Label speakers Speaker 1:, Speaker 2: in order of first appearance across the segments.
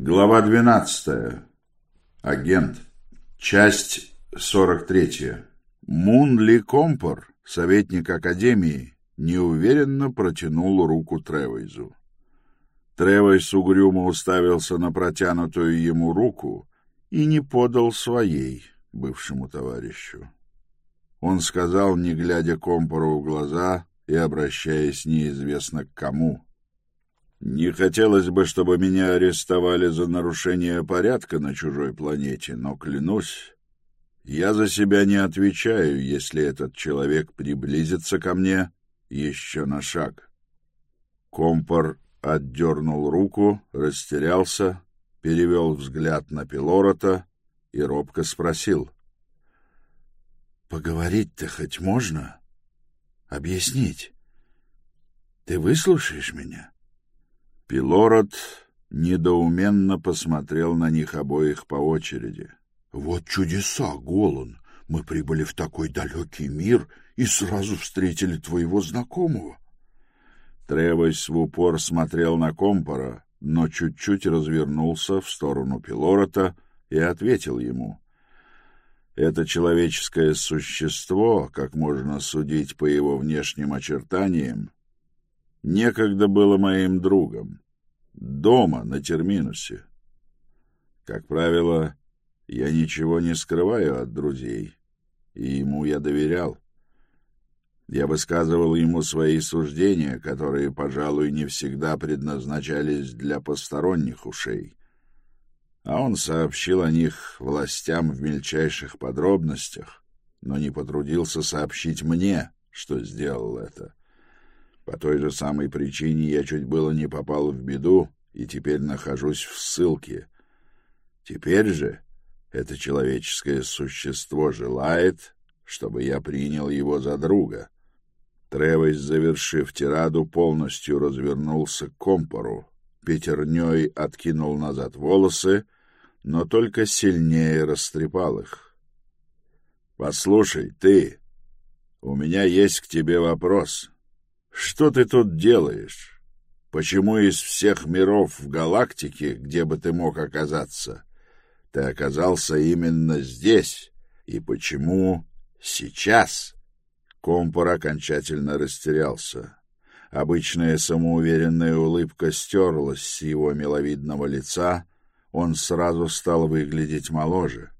Speaker 1: Глава 12. Агент. Часть 43. Мун Ли Компор, советник Академии, неуверенно протянул руку Тревейзу. Тревейз угрюмо уставился на протянутую ему руку и не подал своей бывшему товарищу. Он сказал, не глядя Компору в глаза и обращаясь неизвестно к кому — не хотелось бы, чтобы меня арестовали за нарушение порядка на чужой планете, но клянусь, я за себя не отвечаю, если этот человек приблизится ко мне еще на шаг. Компор отдернул руку, растерялся, перевел взгляд на Пилорота и робко спросил. — Поговорить-то хоть можно? Объяснить? Ты выслушаешь меня? — Пилород недоуменно посмотрел на них обоих по очереди. — Вот чудеса, Голан! Мы прибыли в такой далекий мир и сразу встретили твоего знакомого. Тревойс в упор смотрел на Компора, но чуть-чуть развернулся в сторону Пилорота и ответил ему. Это человеческое существо, как можно судить по его внешним очертаниям, некогда было моим другом. Дома, на терминусе. Как правило, я ничего не скрываю от друзей, и ему я доверял. Я высказывал ему свои суждения, которые, пожалуй, не всегда предназначались для посторонних ушей. А он сообщил о них властям в мельчайших подробностях, но не потрудился сообщить мне, что сделал это. По той же самой причине я чуть было не попал в беду и теперь нахожусь в ссылке. Теперь же это человеческое существо желает, чтобы я принял его за друга. Тревес, завершив тираду, полностью развернулся к компору, пятерней откинул назад волосы, но только сильнее растрепал их. — Послушай, ты, у меня есть к тебе вопрос. Что ты тут делаешь? Почему из всех миров в галактике, где бы ты мог оказаться, ты оказался именно здесь? И почему сейчас? Компор окончательно растерялся. Обычная самоуверенная улыбка стерлась с его миловидного лица, он сразу стал выглядеть моложе,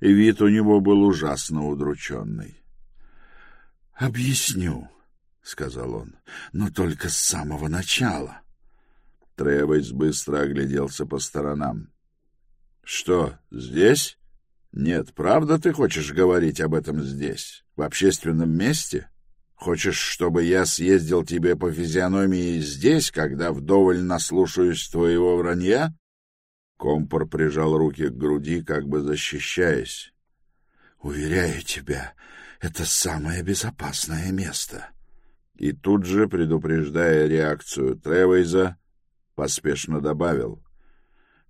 Speaker 1: и вид у него был ужасно удрученный. «Объясню», — сказал он, — но только с самого начала. Тревес быстро огляделся по сторонам. — Что, здесь? Нет, правда ты хочешь говорить об этом здесь, в общественном месте? Хочешь, чтобы я съездил тебе по физиономии здесь, когда вдоволь наслушаюсь твоего вранья? Компор прижал руки к груди, как бы защищаясь. — Уверяю тебя, это самое безопасное место. — и тут же, предупреждая реакцию Тревейза, поспешно добавил.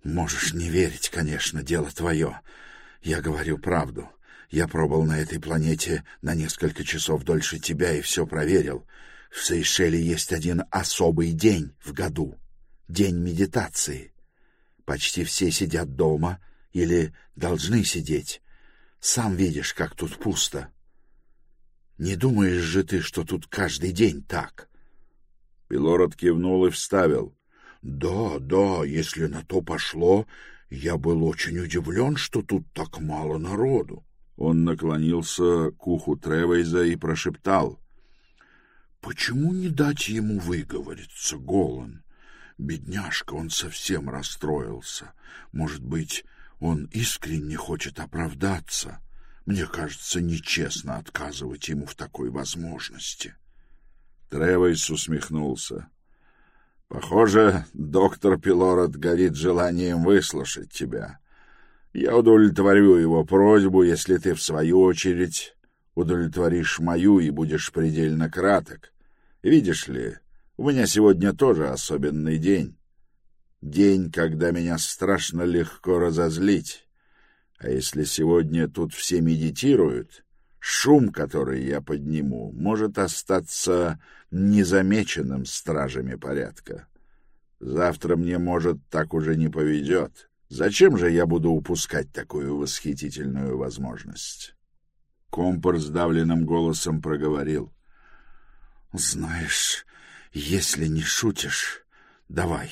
Speaker 1: «Можешь не верить, конечно, дело твое. Я говорю правду. Я пробыл на этой планете на несколько часов дольше тебя и все проверил. В Сейшеле есть один особый день в году — день медитации. Почти все сидят дома или должны сидеть. Сам видишь, как тут пусто. Не думаешь же ты, что тут каждый день так? Пилород кивнул и вставил. — Да, да, если на то пошло, я был очень удивлен, что тут так мало народу. Он наклонился к уху Тревейза и прошептал. — Почему не дать ему выговориться, Голан? Бедняжка, он совсем расстроился. Может быть, он искренне хочет оправдаться. — мне кажется, нечестно отказывать ему в такой возможности. Тревойс усмехнулся. Похоже, доктор Пилород горит желанием выслушать тебя. Я удовлетворю его просьбу, если ты, в свою очередь, удовлетворишь мою и будешь предельно краток. Видишь ли, у меня сегодня тоже особенный день. День, когда меня страшно легко разозлить. А если сегодня тут все медитируют, шум, который я подниму, может остаться незамеченным стражами порядка. Завтра мне, может, так уже не поведет. Зачем же я буду упускать такую восхитительную возможность? Компор сдавленным голосом проговорил. — Знаешь, если не шутишь, давай,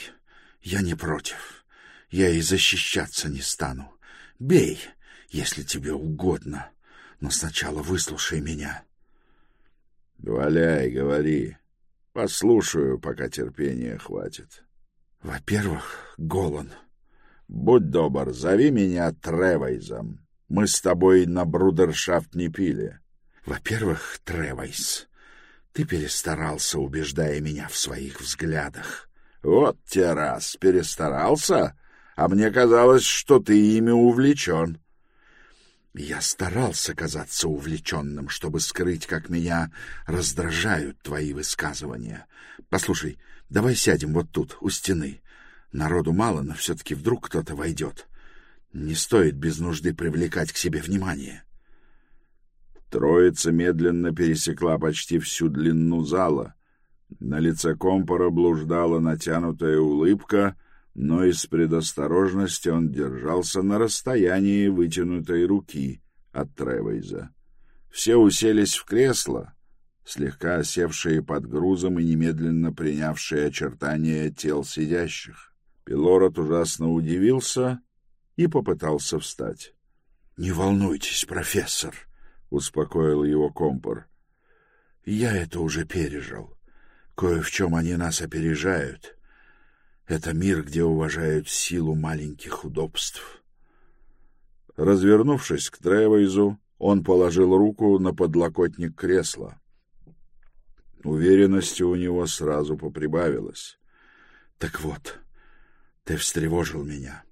Speaker 1: я не против. Я и защищаться не стану. Бей, если тебе угодно, но сначала выслушай меня. — Валяй, говори. Послушаю, пока терпения хватит. — Во-первых, голон. — Будь добр, зови меня Тревайзом. Мы с тобой на брудершафт не пили. — Во-первых, Тревайз, ты перестарался, убеждая меня в своих взглядах. — Вот те раз, перестарался? А мне казалось, что ты ими увлечен. Я старался казаться увлеченным, чтобы скрыть, как меня раздражают твои высказывания. Послушай, давай сядем вот тут, у стены. Народу мало, но все-таки вдруг кто-то войдет. Не стоит без нужды привлекать к себе внимание. Троица медленно пересекла почти всю длину зала. На лице компора блуждала натянутая улыбка — но из предосторожности он держался на расстоянии вытянутой руки от Тревейза. Все уселись в кресло, слегка осевшие под грузом и немедленно принявшие очертания тел сидящих. Пилород ужасно удивился и попытался встать. — Не волнуйтесь, профессор, — успокоил его компор. — Я это уже пережил. Кое в чем они нас опережают — это мир, где уважают силу маленьких удобств. Развернувшись к Тревейзу, он положил руку на подлокотник кресла. Уверенности у него сразу поприбавилось. — Так вот, ты встревожил меня.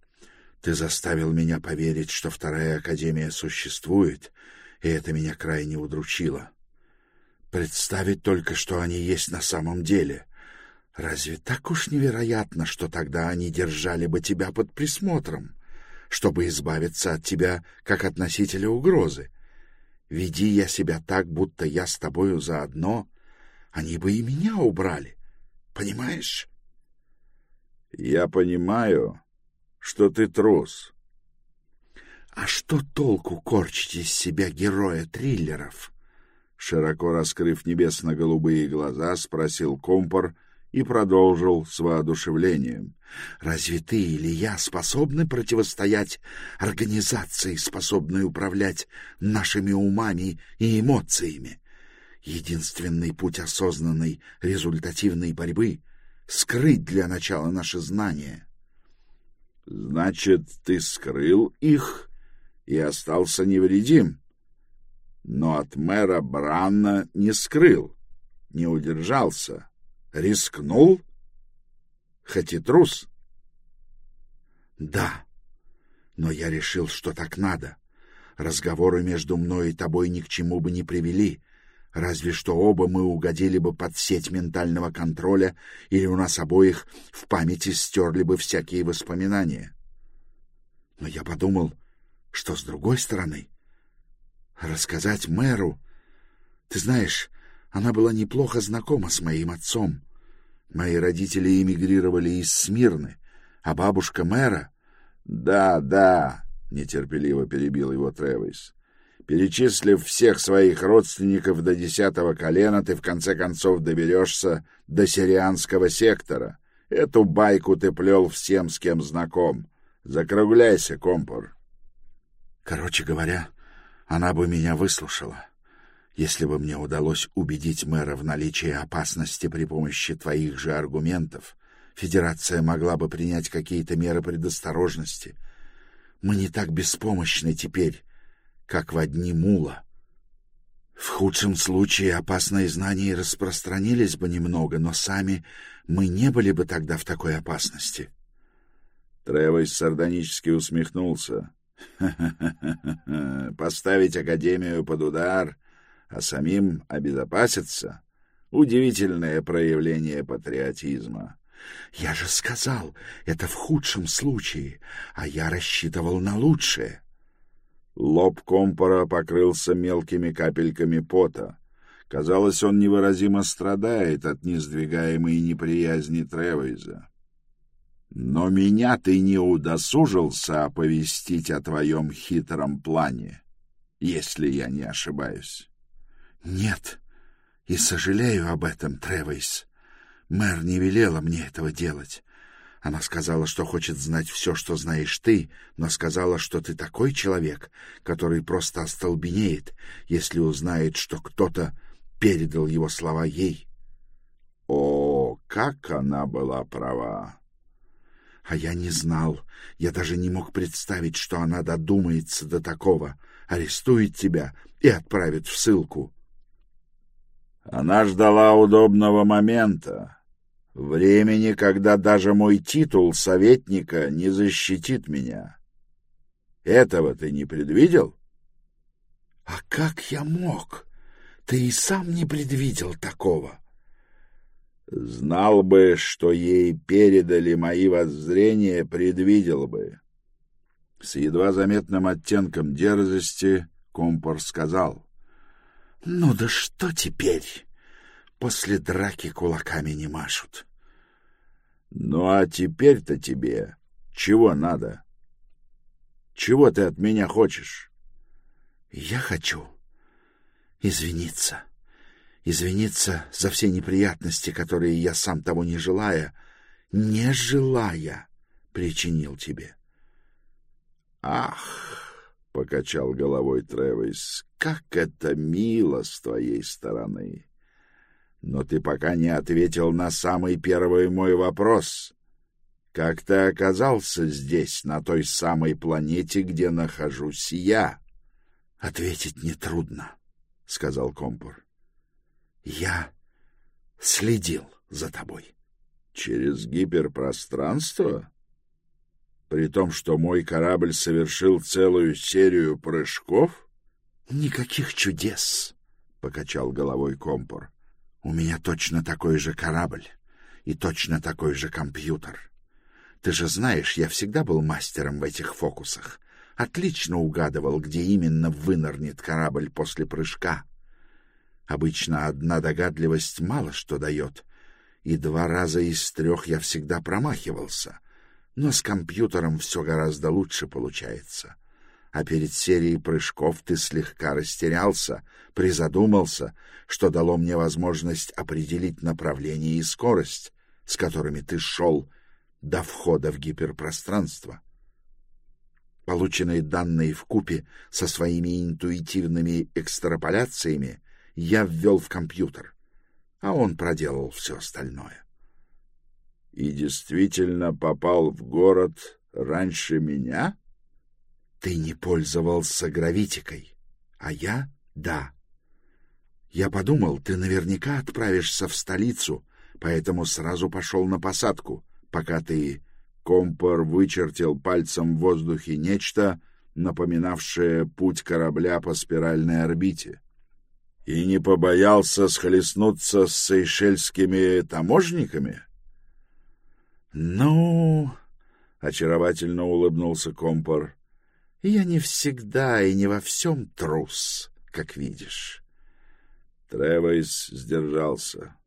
Speaker 1: Ты заставил меня поверить, что Вторая Академия существует, и это меня крайне удручило. Представить только, что они есть на самом деле — Разве так уж невероятно, что тогда они держали бы тебя под присмотром, чтобы избавиться от тебя как от носителя угрозы? Веди я себя так, будто я с тобою заодно, они бы и меня убрали. Понимаешь? Я понимаю, что ты трус. А что толку корчить из себя героя триллеров? Широко раскрыв небесно-голубые глаза, спросил Компор, и продолжил с воодушевлением. «Разве ты или я способны противостоять организации, способной управлять нашими умами и эмоциями? Единственный путь осознанной результативной борьбы — скрыть для начала наши знания». «Значит, ты скрыл их и остался невредим?» но от мэра Бранна не скрыл, не удержался. Рискнул? Хоть и трус? Да, но я решил, что так надо. Разговоры между мной и тобой ни к чему бы не привели, разве что оба мы угодили бы под сеть ментального контроля или у нас обоих в памяти стерли бы всякие воспоминания. Но я подумал, что с другой стороны, рассказать мэру... Ты знаешь, она была неплохо знакома с моим отцом. Мои родители эмигрировали из Смирны, а бабушка мэра... — Да, да, — нетерпеливо перебил его Тревис. Перечислив всех своих родственников до десятого колена, ты в конце концов доберешься до сирианского сектора. Эту байку ты плел всем, с кем знаком. Закругляйся, компор. Короче говоря, она бы меня выслушала. Если бы мне удалось убедить мэра в наличии опасности при помощи твоих же аргументов, Федерация могла бы принять какие-то меры предосторожности. Мы не так беспомощны теперь, как в одни мула. В худшем случае опасные знания распространились бы немного, но сами мы не были бы тогда в такой опасности. Тревойс сардонически усмехнулся. Поставить Академию под удар а самим обезопаситься — удивительное проявление патриотизма. Я же сказал, это в худшем случае, а я рассчитывал на лучшее. Лоб компора покрылся мелкими капельками пота. Казалось, он невыразимо страдает от несдвигаемой неприязни Тревейза. Но меня ты не удосужился оповестить о твоем хитром плане, если я не ошибаюсь.
Speaker 2: — Нет, и сожалею об этом, Тревейс. Мэр не велела мне этого делать. Она сказала, что хочет знать все, что знаешь ты, но сказала, что ты такой человек, который просто остолбенеет, если узнает, что кто-то передал его слова ей.
Speaker 1: О, как она была права!
Speaker 2: А я не знал, я даже не мог представить, что она додумается до такого, арестует тебя и отправит в ссылку.
Speaker 1: Она ждала удобного момента, времени, когда даже мой титул советника не защитит меня. Этого ты не предвидел?
Speaker 2: — А как я мог? Ты и сам не предвидел такого.
Speaker 1: — Знал бы, что ей передали мои воззрения, предвидел бы. С едва заметным оттенком дерзости Компор сказал.
Speaker 2: Ну да что теперь? После драки кулаками не машут.
Speaker 1: Ну а теперь-то тебе чего надо? Чего ты от меня хочешь?
Speaker 2: Я хочу извиниться. Извиниться за все неприятности, которые я сам того не желая, не желая, причинил тебе.
Speaker 1: Ах! — покачал головой Тревис. — Как это мило с твоей стороны! Но ты пока не ответил на самый первый мой вопрос. Как ты оказался здесь, на той самой планете, где нахожусь я?
Speaker 2: — Ответить нетрудно, — сказал Компур. — Я следил за тобой.
Speaker 1: — Через гиперпространство? При том, что мой корабль совершил целую серию прыжков?
Speaker 2: — Никаких чудес, — покачал головой Компор. — У меня точно такой же корабль и точно такой же компьютер. Ты же знаешь, я всегда был мастером в этих фокусах. Отлично угадывал, где именно вынырнет корабль после прыжка. Обычно одна догадливость мало что дает, и два раза из трех я всегда промахивался — но с компьютером все гораздо лучше получается. А перед серией прыжков ты слегка растерялся, призадумался, что дало мне возможность определить направление и скорость, с которыми ты шел до входа в гиперпространство. Полученные данные в купе со своими интуитивными экстраполяциями я ввел в компьютер, а он проделал все остальное
Speaker 1: и действительно попал в город раньше меня?
Speaker 2: Ты не пользовался гравитикой, а я — да. Я подумал, ты наверняка отправишься в столицу, поэтому сразу пошел на посадку, пока ты...
Speaker 1: Компор вычертил пальцем в воздухе нечто, напоминавшее путь корабля по спиральной орбите. И не побоялся схлестнуться с сейшельскими таможниками?
Speaker 2: «Ну...» — очаровательно улыбнулся Компор. «Я не всегда и не во всем трус, как видишь».
Speaker 1: Тревойс сдержался.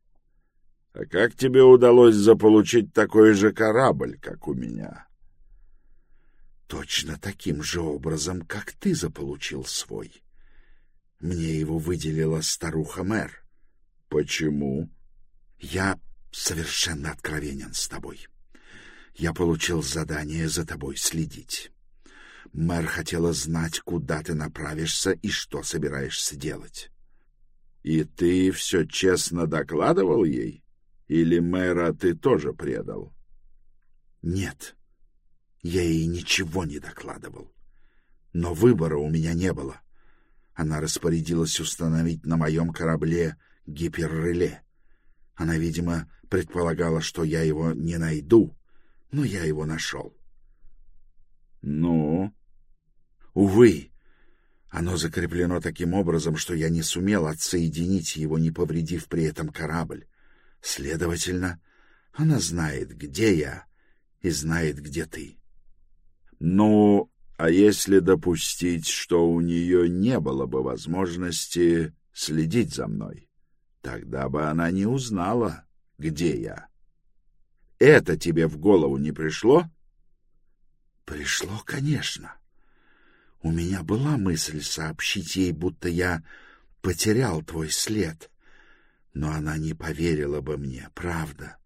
Speaker 1: «А как тебе удалось заполучить такой же корабль, как у меня?»
Speaker 2: «Точно таким же образом, как ты заполучил свой. Мне его выделила старуха-мэр».
Speaker 1: «Почему?»
Speaker 2: «Я совершенно откровенен с тобой». Я получил задание за тобой следить. Мэр хотела знать, куда ты направишься и что собираешься делать.
Speaker 1: — И ты все честно докладывал ей? Или мэра ты тоже предал?
Speaker 2: — Нет, я ей ничего не докладывал. Но выбора у меня не было. Она распорядилась установить на моем корабле гиперреле. Она, видимо, предполагала, что я его не найду, но я его нашел.
Speaker 1: — Ну?
Speaker 2: — Увы, оно закреплено таким образом, что я не сумел отсоединить его, не повредив при этом корабль. Следовательно, она знает, где я, и знает, где ты.
Speaker 1: — Ну, а если допустить, что у нее не было бы возможности следить за мной, тогда бы она не узнала, где я. Это тебе в голову не пришло?
Speaker 2: Пришло, конечно. У меня была мысль сообщить ей, будто я потерял твой след. Но она не поверила бы мне, правда.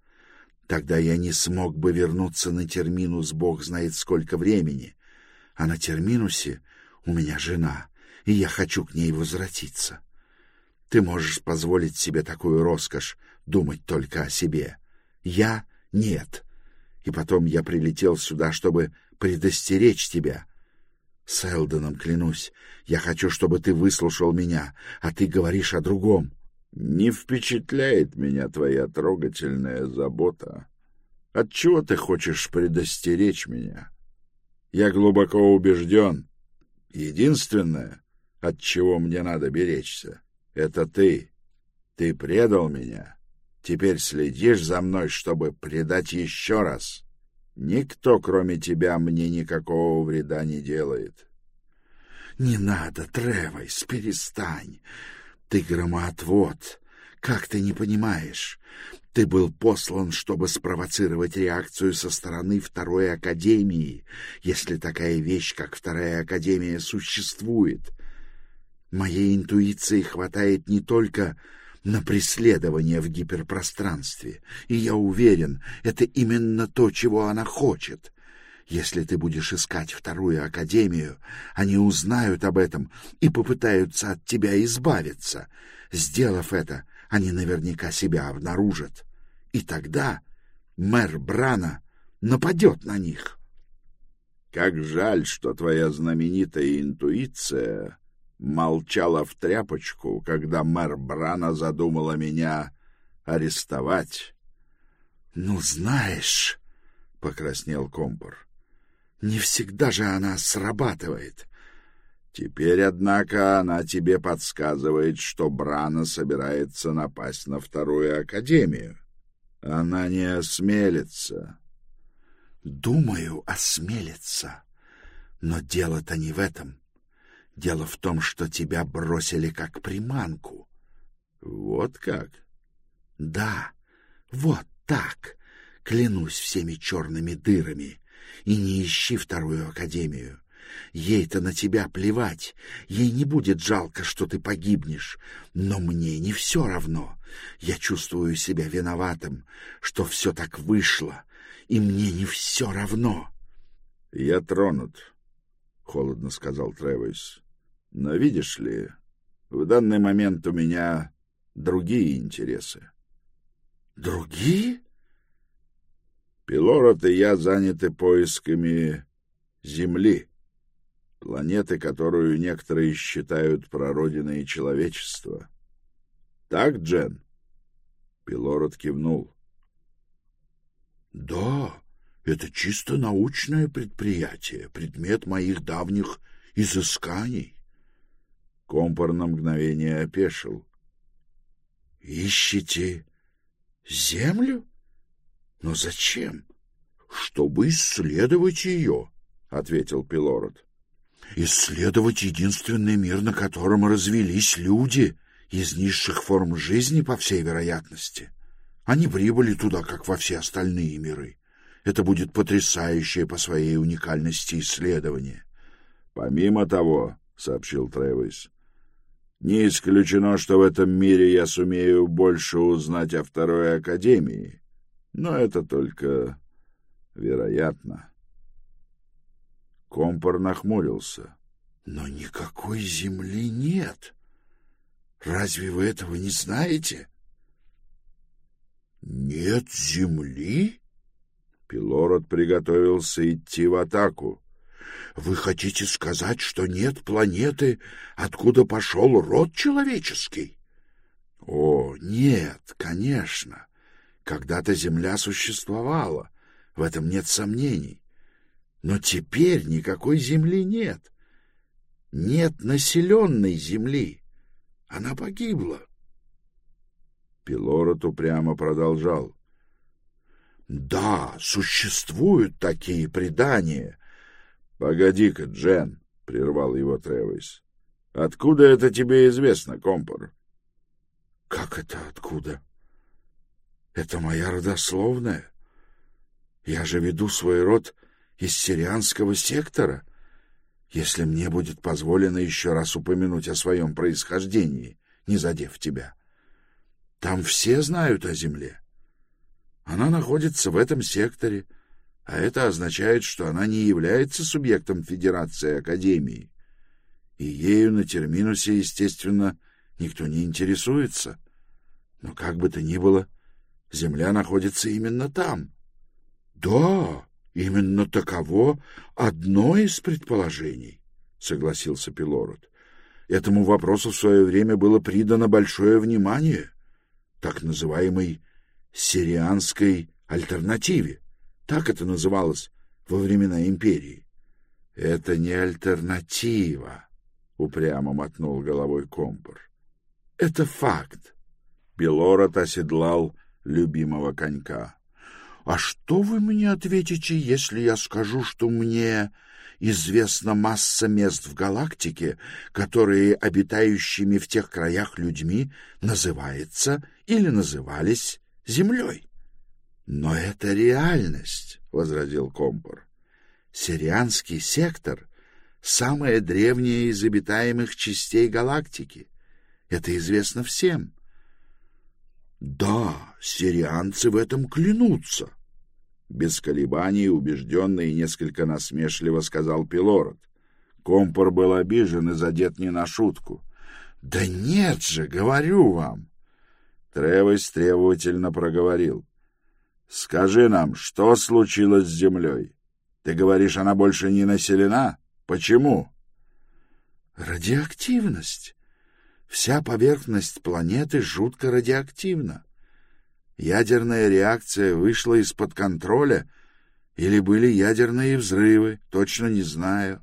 Speaker 2: Тогда я не смог бы вернуться на терминус бог знает сколько времени. А на терминусе у меня жена, и я хочу к ней возвратиться. Ты можешь позволить себе такую роскошь думать только о себе. Я — нет. И потом я прилетел сюда, чтобы предостеречь тебя. С клянусь, я хочу, чтобы ты выслушал меня, а ты говоришь о другом.
Speaker 1: Не впечатляет меня твоя трогательная забота. Отчего ты хочешь предостеречь меня? Я глубоко убежден. Единственное, от чего мне надо беречься, — это ты. Ты предал меня. Теперь следишь за мной, чтобы предать еще раз. Никто, кроме тебя, мне никакого вреда не делает.
Speaker 2: — Не надо, Тревойс, перестань. Ты громоотвод. Как ты не понимаешь? Ты был послан, чтобы спровоцировать реакцию со стороны Второй Академии, если такая вещь, как Вторая Академия, существует. Моей интуиции хватает не только на преследование в гиперпространстве, и я уверен, это именно то, чего она хочет. Если ты будешь искать Вторую Академию, они узнают об этом и попытаются от тебя избавиться. Сделав это, они наверняка себя обнаружат. И тогда мэр Брана нападет на них.
Speaker 1: Как жаль, что твоя знаменитая интуиция молчала в тряпочку, когда мэр Брана задумала меня арестовать.
Speaker 2: — Ну, знаешь, — покраснел Компор, — не всегда же она срабатывает.
Speaker 1: Теперь, однако, она тебе подсказывает, что Брана собирается напасть на вторую академию. Она не осмелится.
Speaker 2: Думаю, осмелится. Но дело-то не в этом. Дело в том, что тебя бросили как приманку.
Speaker 1: Вот как?
Speaker 2: Да, вот так. Клянусь всеми черными дырами. И не ищи вторую академию. Ей-то на тебя плевать. Ей не будет жалко, что ты погибнешь. Но мне не все равно. Я чувствую себя виноватым, что все так вышло. И мне не все равно.
Speaker 1: — Я тронут, — холодно сказал Тревис. — Но видишь ли, в данный момент у меня другие интересы.
Speaker 2: — Другие?
Speaker 1: Пилород и я заняты поисками Земли планеты, которую некоторые считают прародиной человечества. Так, Джен? Пилород кивнул.
Speaker 2: Да, это чисто научное предприятие, предмет моих давних изысканий.
Speaker 1: Компор на мгновение опешил.
Speaker 2: Ищете землю? Но зачем? Чтобы исследовать ее, — ответил Пилород исследовать единственный мир, на котором развелись люди из низших форм жизни, по всей вероятности. Они прибыли туда, как во все остальные миры. Это будет потрясающее по своей уникальности исследование.
Speaker 1: Помимо того, — сообщил Тревис, — не исключено, что в этом мире я сумею больше узнать о Второй Академии, но это только вероятно. — Компор нахмурился.
Speaker 2: — Но никакой земли нет. Разве вы этого не знаете? — Нет земли?
Speaker 1: Пилород приготовился идти в атаку.
Speaker 2: — Вы хотите сказать, что нет планеты, откуда пошел род человеческий? — О, нет, конечно. Когда-то Земля существовала, в этом нет сомнений. Но теперь никакой земли нет. Нет населенной земли. Она погибла.
Speaker 1: Пилород упрямо продолжал.
Speaker 2: Да, существуют такие предания.
Speaker 1: Погоди-ка, Джен, прервал его Тревис. Откуда это тебе известно, компор?
Speaker 2: Как это откуда? Это моя родословная. Я же веду свой род из сирианского сектора, если мне будет позволено еще раз упомянуть о своем происхождении, не задев тебя. Там все знают о земле. Она находится в этом секторе, а это означает, что она не является субъектом Федерации Академии. И ею на терминусе, естественно, никто не интересуется. Но как бы то ни было, Земля находится именно там. Да, именно таково одно из предположений, согласился Пилород. Этому вопросу в свое время было придано большое внимание, так называемой сирианской альтернативе. Так это называлось во времена империи. — Это не альтернатива, — упрямо мотнул головой Компор. — Это факт. Белорот оседлал любимого конька. — А что вы мне ответите, если я скажу, что мне известна масса мест в галактике, которые обитающими в тех краях людьми называется или назывались Землей? Но это реальность, — возразил Компор. Сирианский сектор — самая древняя из обитаемых частей галактики. Это известно всем. Да, сирианцы в этом клянутся. Без колебаний, убежденно и несколько насмешливо сказал Пилород. Компор был обижен и задет не на шутку. — Да нет же, говорю вам! Тревес требовательно проговорил. Скажи нам, что случилось с Землей? Ты говоришь, она больше не населена? Почему? Радиоактивность. Вся поверхность планеты жутко радиоактивна. Ядерная реакция вышла из-под контроля, или были ядерные взрывы, точно не знаю.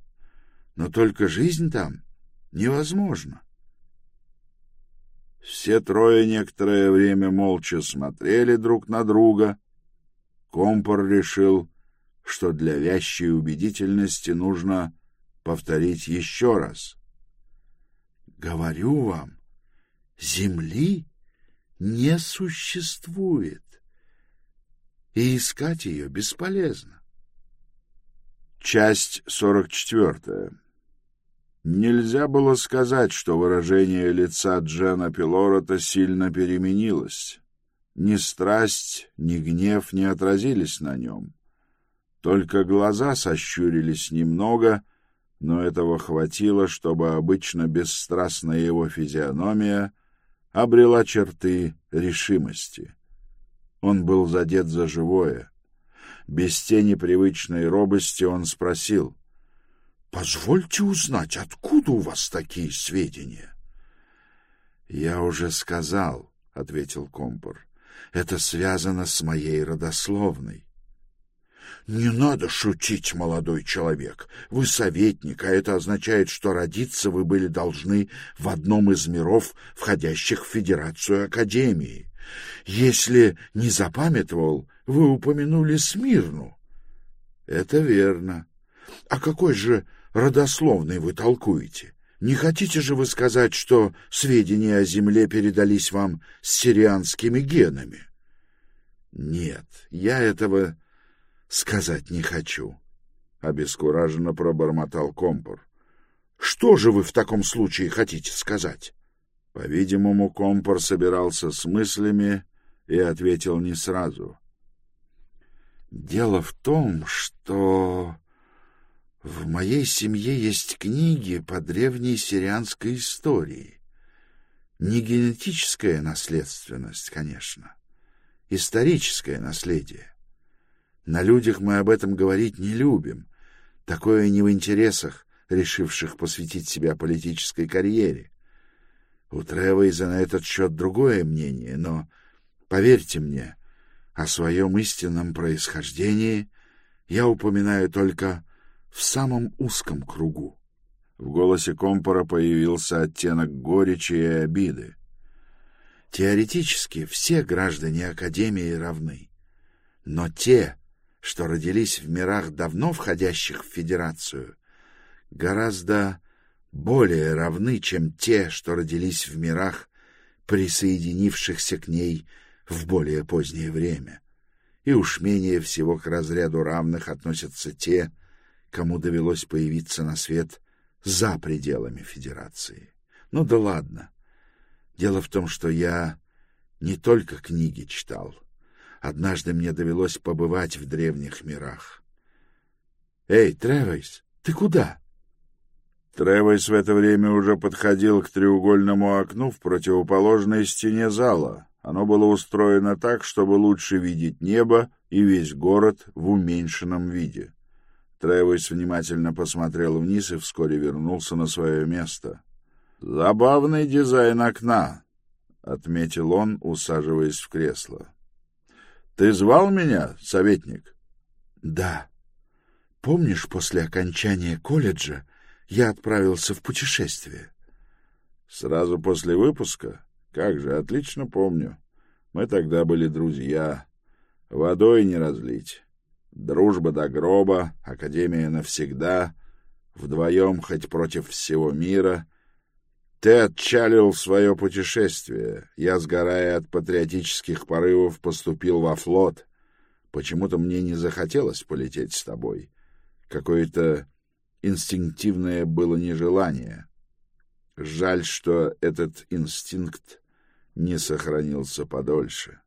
Speaker 2: Но только жизнь там невозможна. Все трое некоторое время молча смотрели друг на друга, Компор решил, что для вящей убедительности нужно повторить еще раз. «Говорю вам, земли не существует, и искать ее бесполезно». Часть сорок четвертая. Нельзя было сказать, что выражение лица Джена Пилорота сильно переменилось. Ни страсть, ни гнев не отразились на нем. Только глаза сощурились немного, но этого хватило, чтобы обычно бесстрастная его физиономия обрела черты решимости. Он был задет за живое. Без тени привычной робости он спросил. — Позвольте узнать, откуда у вас такие сведения? — Я уже сказал, — ответил Компор. Это связано с моей родословной. «Не надо шутить, молодой человек. Вы советник, а это означает, что родиться вы были должны в одном из миров, входящих в Федерацию Академии. Если не запамятовал, вы упомянули Смирну». «Это верно. А какой же родословный вы толкуете? Не хотите же вы сказать, что сведения о Земле передались вам с сирианскими генами? Нет, я этого сказать не хочу, обескураженно пробормотал Компор. Что же вы в таком случае хотите сказать? По-видимому, Компор собирался с мыслями и ответил не сразу. Дело в том, что в моей семье есть книги по древней сирианской истории. Не генетическая наследственность, конечно. Историческое наследие. На людях мы об этом говорить не любим. Такое не в интересах, решивших посвятить себя политической карьере. У Тревейза на этот счет другое мнение, но, поверьте мне, о своем истинном происхождении я упоминаю только в самом узком кругу. В голосе Компора появился оттенок горечи и обиды. Теоретически все граждане Академии равны. Но те, что родились в мирах, давно входящих в Федерацию, гораздо более равны, чем те, что родились в мирах, присоединившихся к ней в более позднее время. и уж менее всего к разряду равных относятся те, кому довелось появиться на свет за пределами Федерации. Ну да ладно. Дело в том, что я не только книги читал. Однажды мне довелось побывать в древних мирах. «Эй, Тревейс, ты куда?»
Speaker 1: Тревейс в это время уже подходил к треугольному окну в противоположной стене зала. Оно было устроено так, чтобы лучше видеть небо и весь город в уменьшенном виде. Тревойс внимательно посмотрел вниз и вскоре вернулся на свое место. «Забавный дизайн окна», — отметил он, усаживаясь в кресло. «Ты звал меня, советник?»
Speaker 2: «Да. Помнишь, после окончания колледжа я отправился в путешествие?»
Speaker 1: «Сразу после выпуска? Как же, отлично помню. Мы тогда были друзья. Водой не разлить». Дружба до гроба, Академия навсегда, вдвоем хоть против всего мира. Ты отчалил свое путешествие. Я, сгорая от патриотических порывов, поступил во флот. Почему-то мне не захотелось полететь с тобой. Какое-то инстинктивное было нежелание. Жаль, что этот инстинкт не сохранился подольше.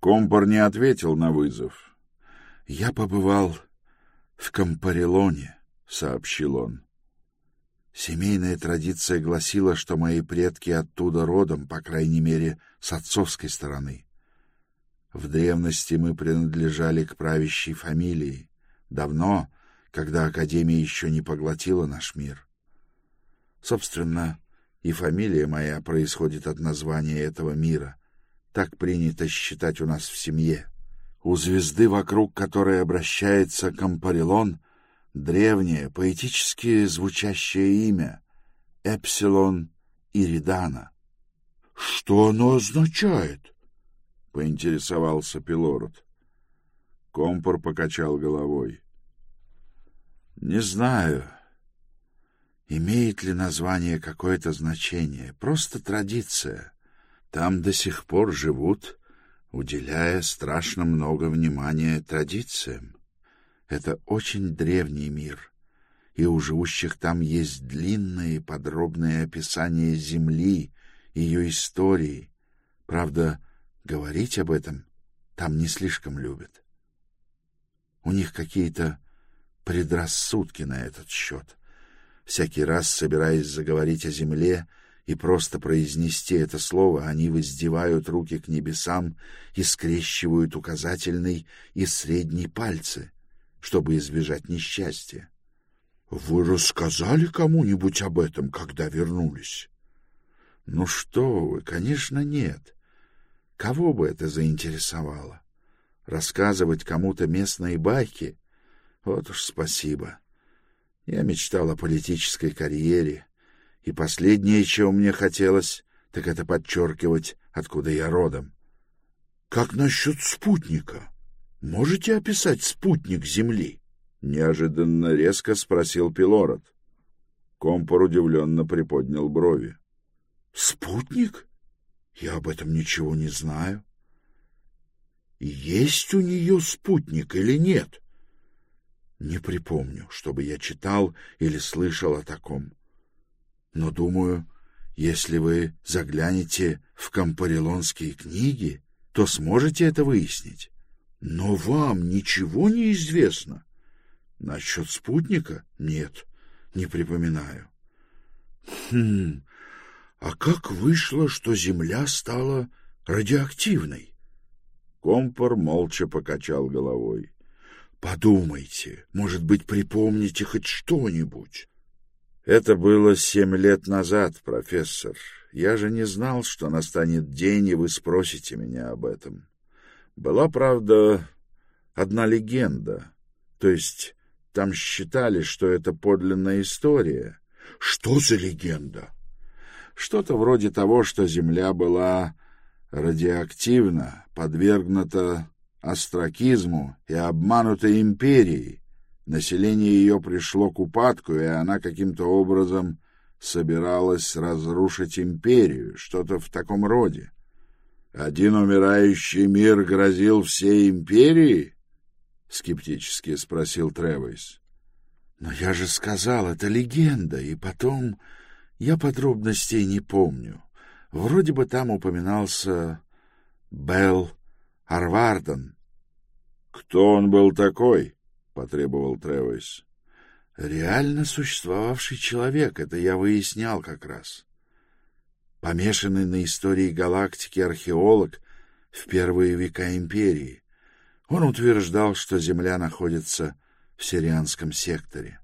Speaker 1: Компор не ответил на вызов.
Speaker 2: «Я побывал в Кампарелоне», — сообщил он. Семейная традиция гласила, что мои предки оттуда родом, по крайней мере, с отцовской стороны. В древности мы принадлежали к правящей фамилии, давно, когда Академия еще не поглотила наш мир. Собственно, и фамилия моя происходит от названия этого мира. Так принято считать у нас в семье. У звезды, вокруг которой обращается Кампарилон, древнее, поэтически звучащее имя — Эпсилон Иридана. — Что оно означает? — поинтересовался Пилород.
Speaker 1: Компор покачал головой.
Speaker 2: — Не знаю. Имеет ли название какое-то значение? Просто традиция. Там до сих пор живут уделяя страшно много внимания традициям. Это очень древний мир, и у живущих там есть длинные подробные описания Земли, ее истории. Правда, говорить об этом там не слишком любят. У них какие-то предрассудки на этот счет. Всякий раз, собираясь заговорить о Земле, — и просто произнести это слово, они воздевают руки к небесам и скрещивают указательный и средний пальцы, чтобы избежать несчастья. — Вы рассказали кому-нибудь об этом, когда вернулись? — Ну что вы, конечно, нет. Кого бы это заинтересовало? Рассказывать кому-то местные байки? Вот уж спасибо. Я мечтал о политической карьере — и последнее, чего мне хотелось, так это подчеркивать, откуда я родом. — Как насчет спутника? Можете описать спутник Земли? — неожиданно резко спросил Пилород. Компор удивленно приподнял брови. — Спутник? Я об этом ничего не знаю. Есть у нее спутник или нет? Не припомню, чтобы я читал или слышал о таком. Но, думаю, если вы заглянете в компарелонские книги, то сможете это выяснить. Но вам ничего не известно. Насчет спутника? Нет, не припоминаю. Хм, а как вышло, что Земля стала радиоактивной?
Speaker 1: Компор молча покачал головой.
Speaker 2: Подумайте, может быть, припомните хоть что-нибудь.
Speaker 1: Это было семь лет назад, профессор. Я же не знал, что настанет день, и вы спросите меня об этом. Была, правда, одна легенда. То есть там считали, что это подлинная история.
Speaker 2: Что за легенда?
Speaker 1: Что-то вроде того, что Земля была радиоактивна, подвергнута астракизму и обманута империей, Население ее пришло к упадку, и она каким-то образом собиралась разрушить империю, что-то в таком роде. один умирающий мир грозил всей империи? — скептически спросил Тревис.
Speaker 2: — Но я же сказал, это легенда, и потом... Я подробностей не помню. Вроде бы там упоминался Белл Арварден.
Speaker 1: — Кто он был такой? — потребовал Тревис.
Speaker 2: — Реально существовавший человек, это я выяснял как раз. Помешанный на истории галактики археолог в первые века империи. Он утверждал, что Земля находится в Сирианском секторе.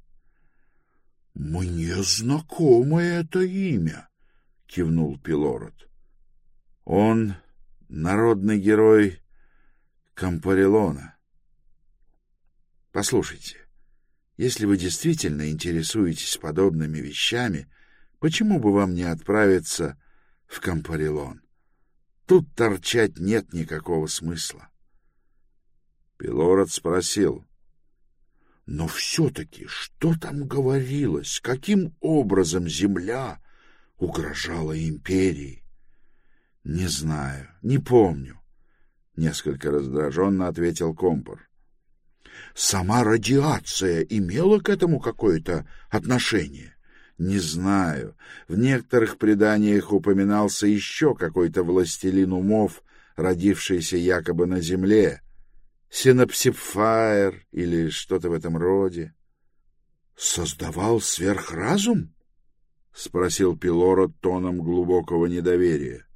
Speaker 2: — Мне знакомо это имя, — кивнул Пилород. — Он народный герой Кампарелона. Послушайте, если вы действительно интересуетесь подобными вещами, почему бы вам не отправиться в Кампарелон? Тут торчать нет никакого смысла.
Speaker 1: Пилород спросил.
Speaker 2: Но все-таки что там говорилось? Каким образом земля угрожала империи? Не знаю, не помню. Несколько раздраженно ответил Компор. Сама радиация имела к этому какое-то отношение? Не знаю. В некоторых преданиях упоминался еще какой-то властелин умов, родившийся якобы на Земле. Синапсипфаер или что-то в этом роде. «Создавал сверхразум?» — спросил Пилород тоном глубокого недоверия.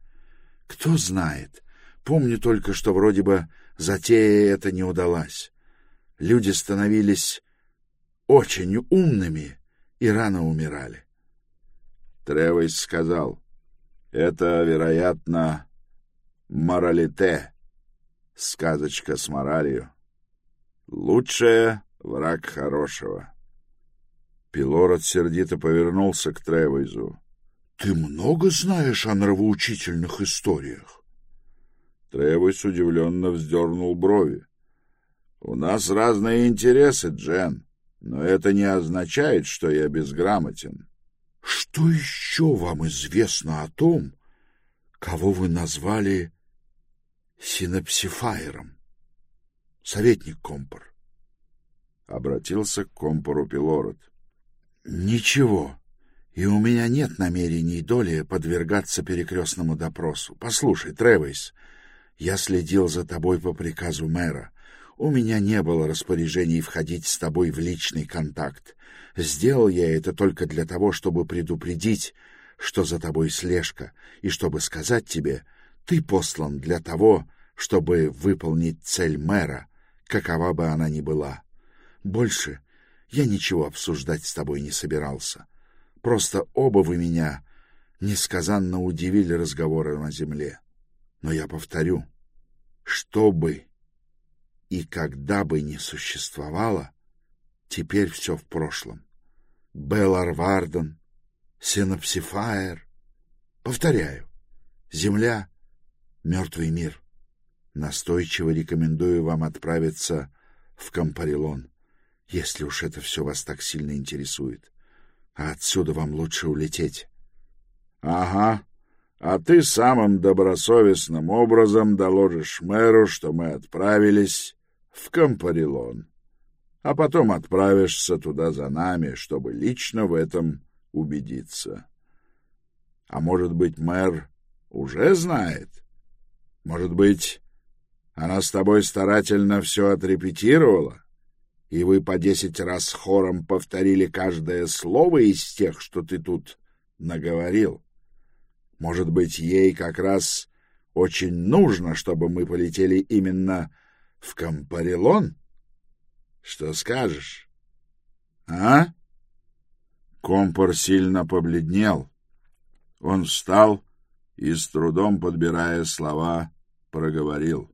Speaker 2: «Кто знает. Помню только, что вроде бы затея эта не удалась люди становились очень умными и рано умирали.
Speaker 1: Тревис сказал, это, вероятно, моралите, сказочка с моралью. Лучшее — враг хорошего. Пилород сердито повернулся к Тревизу.
Speaker 2: — Ты много знаешь о нравоучительных историях?
Speaker 1: Тревис удивленно вздернул брови. У нас разные интересы, Джен, но это не означает, что я безграмотен.
Speaker 2: Что еще вам известно о том, кого вы назвали синапсифайером? Советник Компор.
Speaker 1: Обратился к Компору Пилород.
Speaker 2: Ничего. И у меня нет намерений доли подвергаться перекрестному допросу. Послушай, Тревейс, я следил за тобой по приказу мэра. У меня не было распоряжений входить с тобой в личный контакт. Сделал я это только для того, чтобы предупредить, что за тобой слежка, и чтобы сказать тебе, ты послан для того, чтобы выполнить цель мэра, какова бы она ни была. Больше я ничего обсуждать с тобой не собирался. Просто оба вы меня несказанно удивили разговором о земле. Но я повторю, чтобы и когда бы ни существовало, теперь все в прошлом. Беллар Варден, Синапсифаер. Повторяю, Земля — мертвый мир. Настойчиво рекомендую вам отправиться в Кампарилон, если уж это все вас так сильно интересует. А отсюда вам лучше улететь.
Speaker 1: — Ага, а ты самым добросовестным образом доложишь мэру, что мы отправились в Кампарилон, а потом отправишься туда за нами, чтобы лично в этом убедиться. А может быть, мэр уже знает? Может быть, она с тобой старательно все отрепетировала, и вы по десять раз хором повторили каждое слово из тех, что ты тут наговорил? Может быть, ей как раз очень нужно, чтобы мы полетели именно в Кампарелон? Что скажешь? А? Компор сильно побледнел. Он встал и, с трудом подбирая слова, проговорил.